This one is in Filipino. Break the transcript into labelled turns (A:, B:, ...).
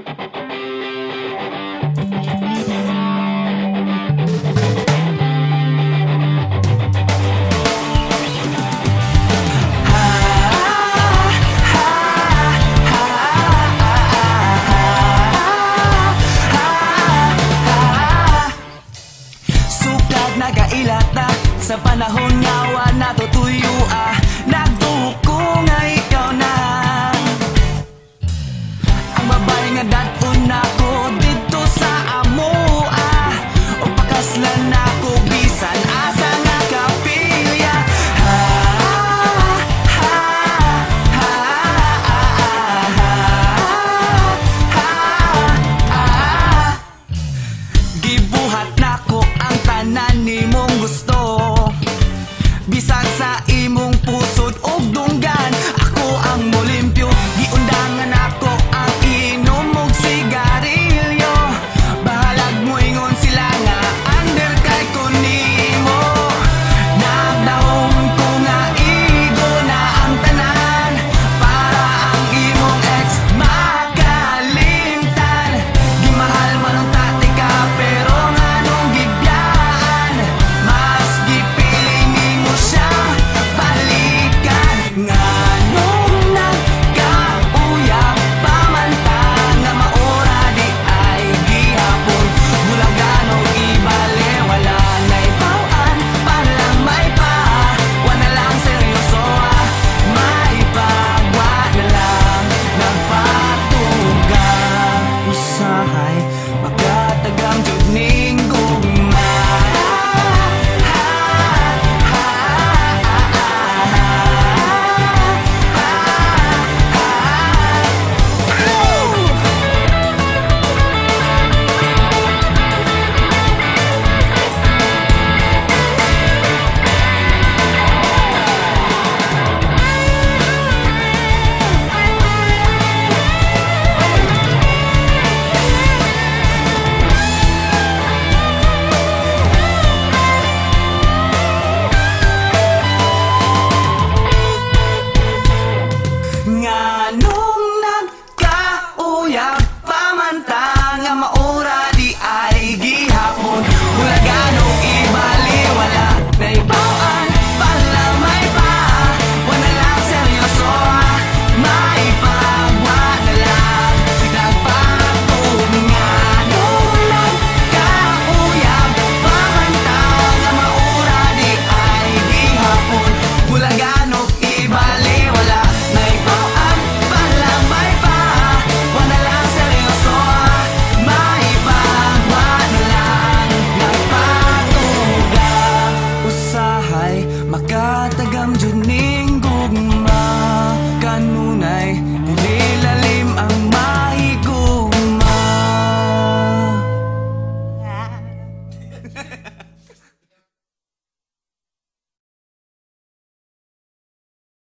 A: Sukad nagailat na Sa panahon nga wa you need